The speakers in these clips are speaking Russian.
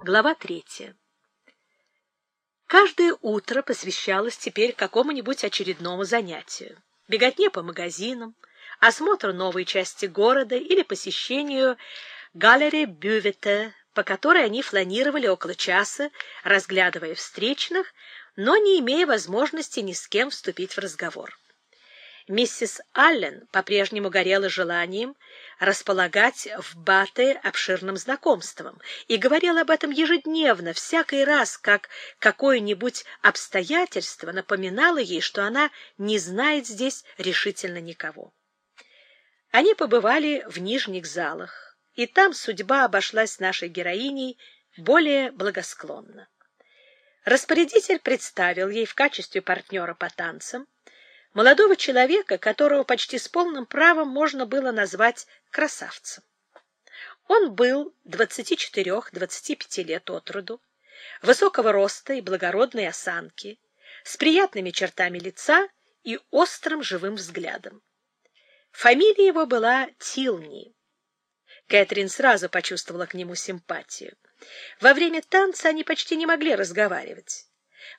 Глава третья. Каждое утро посвящалось теперь какому-нибудь очередному занятию. Беготне по магазинам, осмотру новой части города или посещению галереи Бювета, по которой они фланировали около часа, разглядывая встречных, но не имея возможности ни с кем вступить в разговор. Миссис Аллен по-прежнему горела желанием располагать в Бате обширным знакомством и говорила об этом ежедневно, всякий раз, как какое-нибудь обстоятельство напоминало ей, что она не знает здесь решительно никого. Они побывали в нижних залах, и там судьба обошлась нашей героиней более благосклонно. Распорядитель представил ей в качестве партнера по танцам молодого человека, которого почти с полным правом можно было назвать красавцем. Он был 24-25 лет от роду, высокого роста и благородной осанки, с приятными чертами лица и острым живым взглядом. Фамилия его была Тилни. Кэтрин сразу почувствовала к нему симпатию. Во время танца они почти не могли разговаривать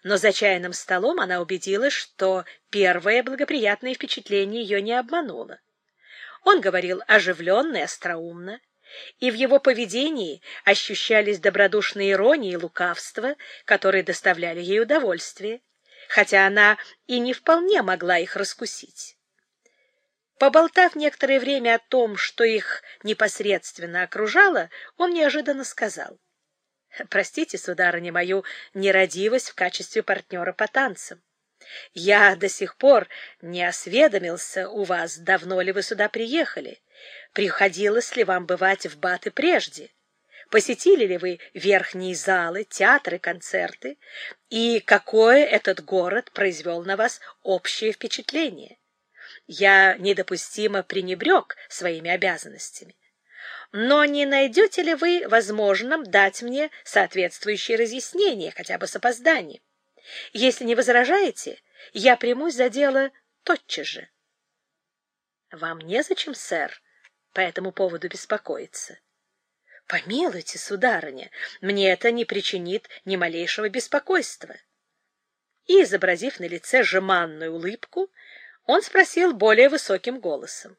но за чайным столом она убедилась, что первое благоприятное впечатление ее не обмануло. Он говорил оживленно и остроумно, и в его поведении ощущались добродушная ирония и лукавство, которые доставляли ей удовольствие, хотя она и не вполне могла их раскусить. Поболтав некоторое время о том, что их непосредственно окружало, он неожиданно сказал — Простите, сударыня, мою нерадивость в качестве партнера по танцам. Я до сих пор не осведомился у вас, давно ли вы сюда приехали. Приходилось ли вам бывать в Баты прежде? Посетили ли вы верхние залы, театры, концерты? И какое этот город произвел на вас общее впечатление? Я недопустимо пренебрег своими обязанностями но не найдете ли вы возможным дать мне соответствующие разъяснения, хотя бы с опозданием? Если не возражаете, я примусь за дело тотчас же. — Вам незачем, сэр, по этому поводу беспокоиться? — Помилуйте, сударыня, мне это не причинит ни малейшего беспокойства. И, изобразив на лице жеманную улыбку, он спросил более высоким голосом.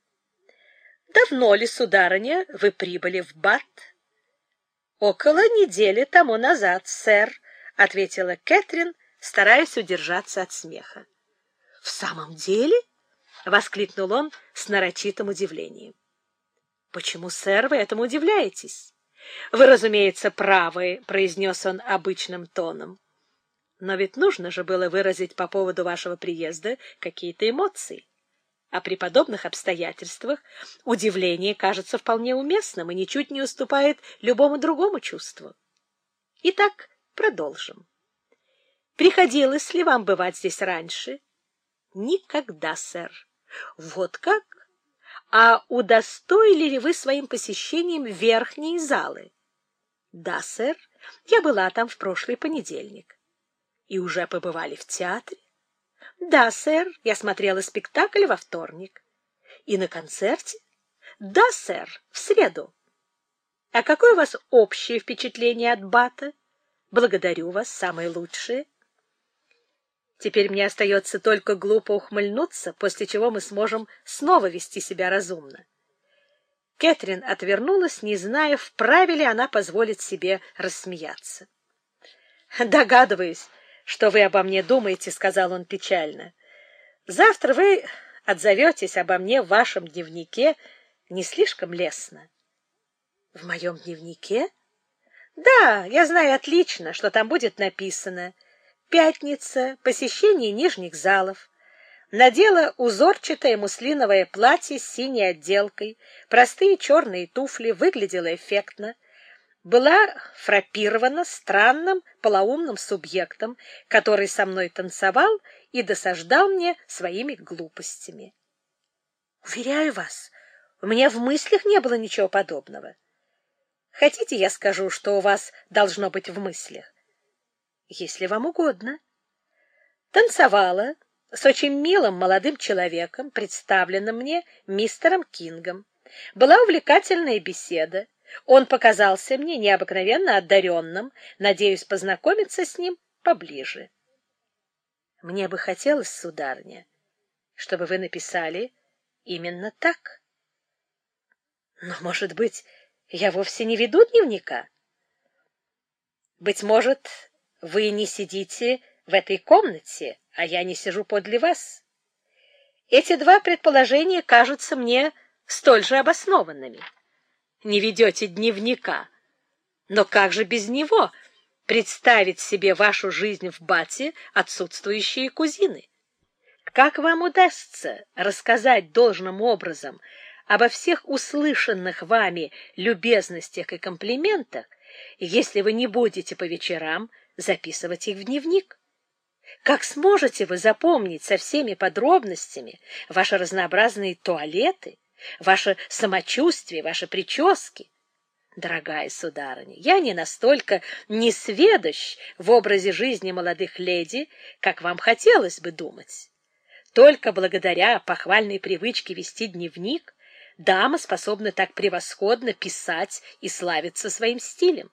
Давно ли, сударыня, вы прибыли в Бат? Около недели тому назад, сэр, ответила Кэтрин, стараясь удержаться от смеха. В самом деле? воскликнул он с нарочитым удивлением. Почему, сэр, вы этому удивляетесь? Вы, разумеется, правы, произнес он обычным тоном. Но ведь нужно же было выразить по поводу вашего приезда какие-то эмоции а при подобных обстоятельствах удивление кажется вполне уместным и ничуть не уступает любому другому чувству. Итак, продолжим. Приходилось ли вам бывать здесь раньше? Никогда, сэр. Вот как? А удостоили ли вы своим посещением верхние залы? Да, сэр. Я была там в прошлый понедельник. И уже побывали в театре? Да, сэр, я смотрела спектакль во вторник. И на концерте? Да, сэр, в среду. А какое у вас общее впечатление от Бата? Благодарю вас, самое лучшее. Теперь мне остается только глупо ухмыльнуться, после чего мы сможем снова вести себя разумно. Кэтрин отвернулась, не зная, вправе ли она позволить себе рассмеяться. Догадываюсь, что вы обо мне думаете, — сказал он печально. — Завтра вы отзоветесь обо мне в вашем дневнике не слишком лестно. — В моем дневнике? — Да, я знаю отлично, что там будет написано. Пятница, посещение нижних залов. Надела узорчатое муслиновое платье с синей отделкой, простые черные туфли, выглядела эффектно была фрапирована странным полоумным субъектом, который со мной танцевал и досаждал мне своими глупостями. Уверяю вас, у меня в мыслях не было ничего подобного. Хотите, я скажу, что у вас должно быть в мыслях? Если вам угодно. Танцевала с очень милым молодым человеком, представленным мне мистером Кингом. Была увлекательная беседа. Он показался мне необыкновенно одаренным, надеюсь познакомиться с ним поближе. Мне бы хотелось, сударыня, чтобы вы написали именно так. Но, может быть, я вовсе не веду дневника? Быть может, вы не сидите в этой комнате, а я не сижу подле вас. Эти два предположения кажутся мне столь же обоснованными. Не ведете дневника, но как же без него представить себе вашу жизнь в Бате отсутствующие кузины? Как вам удастся рассказать должным образом обо всех услышанных вами любезностях и комплиментах, если вы не будете по вечерам записывать их в дневник? Как сможете вы запомнить со всеми подробностями ваши разнообразные туалеты, ваше самочувствие, ваши прически? Дорогая сударыня, я не настолько несведущ в образе жизни молодых леди, как вам хотелось бы думать. Только благодаря похвальной привычке вести дневник дама способна так превосходно писать и славиться своим стилем.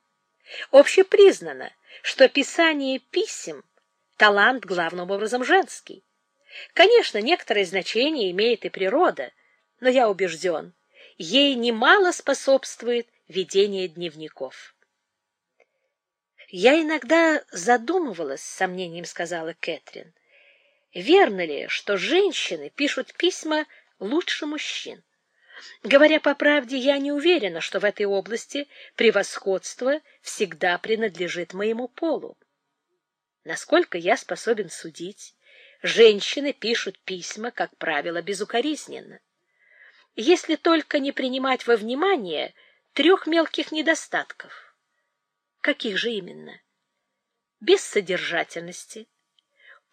Общепризнано, что писание писем — талант главным образом женский. Конечно, некоторое значение имеет и природа, но я убежден, ей немало способствует ведение дневников. «Я иногда задумывалась, — с сомнением сказала Кэтрин, — верно ли, что женщины пишут письма лучше мужчин? Говоря по правде, я не уверена, что в этой области превосходство всегда принадлежит моему полу. Насколько я способен судить, женщины пишут письма, как правило, безукоризненно. Если только не принимать во внимание трех мелких недостатков. Каких же именно? Бессодержательности,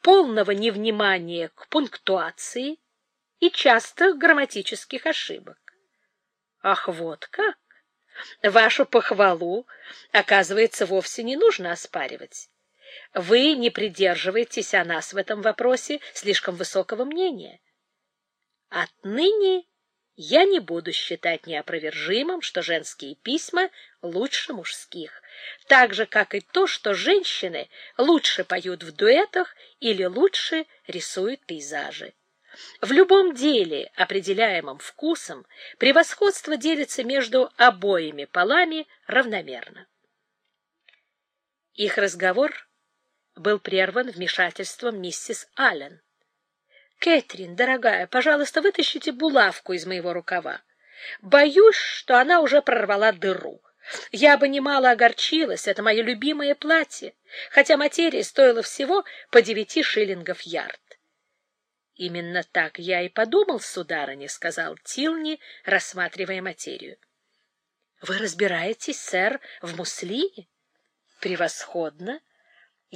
полного невнимания к пунктуации и частых грамматических ошибок. Ах, вот как! Вашу похвалу, оказывается, вовсе не нужно оспаривать. Вы не придерживаетесь о нас в этом вопросе слишком высокого мнения. Отныне я не буду считать неопровержимым, что женские письма лучше мужских, так же, как и то, что женщины лучше поют в дуэтах или лучше рисуют пейзажи. В любом деле, определяемом вкусом, превосходство делится между обоими полами равномерно. Их разговор был прерван вмешательством миссис Аллен. «Кэтрин, дорогая, пожалуйста, вытащите булавку из моего рукава. Боюсь, что она уже прорвала дыру. Я бы немало огорчилась, это мое любимое платье, хотя материя стоила всего по девяти шиллингов ярд. — Именно так я и подумал, сударыня, — сказал Тилни, рассматривая материю. — Вы разбираетесь, сэр, в муслине? — Превосходно.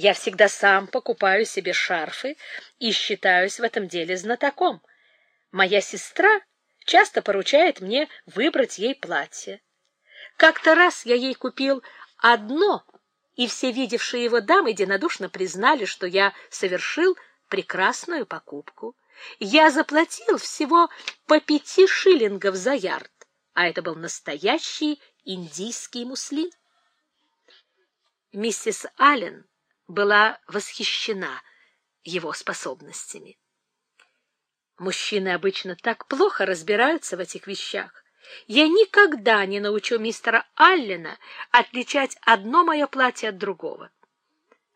Я всегда сам покупаю себе шарфы и считаюсь в этом деле знатоком. Моя сестра часто поручает мне выбрать ей платье. Как-то раз я ей купил одно, и все видевшие его дамы единодушно признали, что я совершил прекрасную покупку. Я заплатил всего по пяти шиллингов за ярд, а это был настоящий индийский муслин. Миссис Аллен была восхищена его способностями. Мужчины обычно так плохо разбираются в этих вещах. Я никогда не научу мистера Аллена отличать одно мое платье от другого.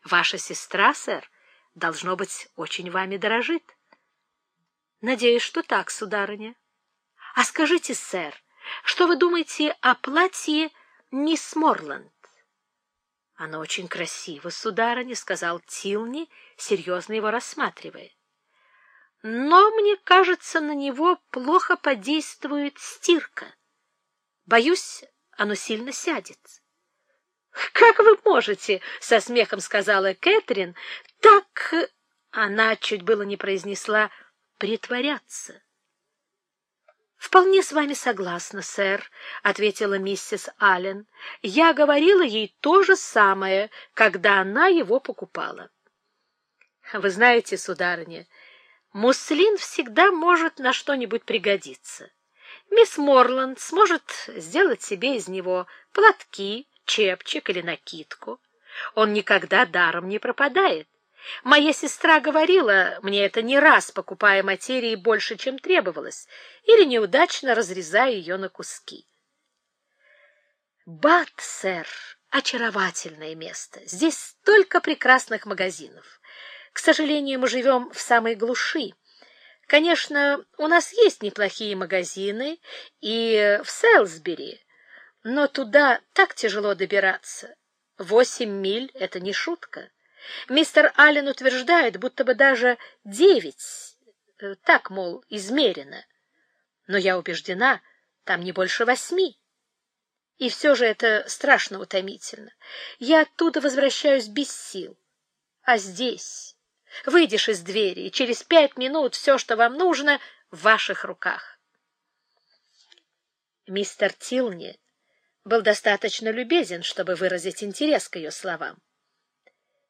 Ваша сестра, сэр, должно быть, очень вами дорожит. Надеюсь, что так, сударыня. А скажите, сэр, что вы думаете о платье мисс Морланд? Оно очень красиво, сударыня, сказал Тилни, серьезно его рассматривая. Но, мне кажется, на него плохо подействует стирка. Боюсь, оно сильно сядет. «Как вы можете?» — со смехом сказала Кэтрин. «Так...» — она чуть было не произнесла «притворяться». «Вполне с вами согласна, сэр», — ответила миссис Аллен. «Я говорила ей то же самое, когда она его покупала». «Вы знаете, сударыня, муслин всегда может на что-нибудь пригодиться. Мисс Морланд сможет сделать себе из него платки, чепчик или накидку. Он никогда даром не пропадает. Моя сестра говорила мне это не раз, покупая материи больше, чем требовалось, или неудачно разрезая ее на куски. Бат, сэр, очаровательное место. Здесь столько прекрасных магазинов. К сожалению, мы живем в самой глуши. Конечно, у нас есть неплохие магазины и в Селсбери, но туда так тяжело добираться. Восемь миль — это не шутка. Мистер Аллен утверждает, будто бы даже девять, э, так, мол, измерено. Но я убеждена, там не больше восьми. И все же это страшно утомительно. Я оттуда возвращаюсь без сил. А здесь выйдешь из двери, и через пять минут все, что вам нужно, в ваших руках. Мистер Тилни был достаточно любезен, чтобы выразить интерес к ее словам.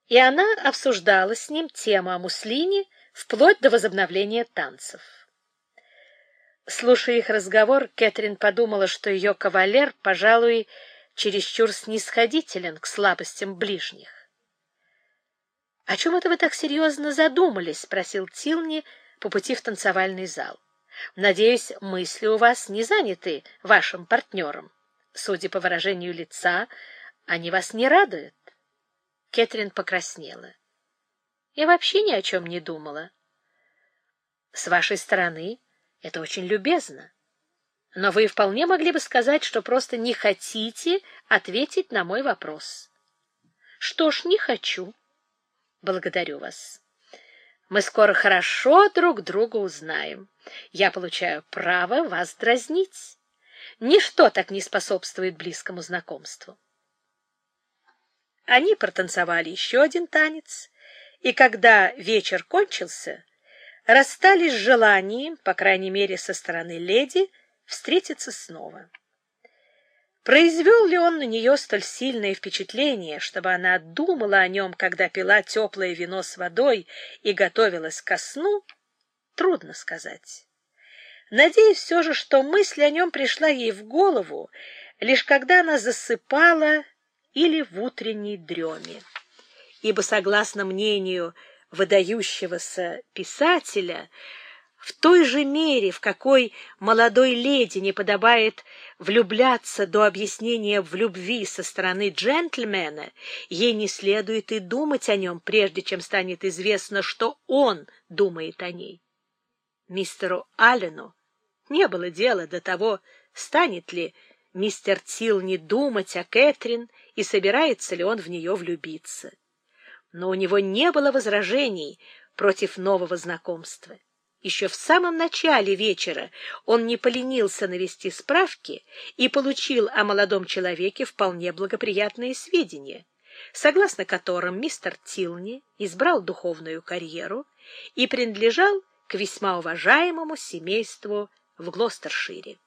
И она обсуждала с ним тему о муслине вплоть до возобновления танцев. Слушая их разговор, Кэтрин подумала, что ее кавалер, пожалуй, чересчур снисходителен к слабостям ближних. — О чем это вы так серьезно задумались? — спросил Тилни по пути в танцевальный зал. — Надеюсь, мысли у вас не заняты вашим партнером. Судя по выражению лица, они вас не радуют. Кэтрин покраснела. — Я вообще ни о чем не думала. — С вашей стороны это очень любезно. Но вы вполне могли бы сказать, что просто не хотите ответить на мой вопрос. Что ж, не хочу. Благодарю вас. Мы скоро хорошо друг друга узнаем. Я получаю право вас дразнить. Ничто так не способствует близкому знакомству. Они протанцевали еще один танец, и когда вечер кончился, расстались с желанием, по крайней мере, со стороны леди, встретиться снова. Произвел ли он на нее столь сильное впечатление, чтобы она думала о нем, когда пила теплое вино с водой и готовилась ко сну, трудно сказать. Надеюсь все же, что мысль о нем пришла ей в голову, лишь когда она засыпала или в утренней дреме. Ибо, согласно мнению выдающегося писателя, в той же мере, в какой молодой леди не подобает влюбляться до объяснения в любви со стороны джентльмена, ей не следует и думать о нем, прежде чем станет известно, что он думает о ней. Мистеру Аллену не было дела до того, станет ли мистер Тил не думать о Кэтрин и собирается ли он в нее влюбиться но у него не было возражений против нового знакомства. Еще в самом начале вечера он не поленился навести справки и получил о молодом человеке вполне благоприятные сведения, согласно которым мистер Тилни избрал духовную карьеру и принадлежал к весьма уважаемому семейству в Глостершире.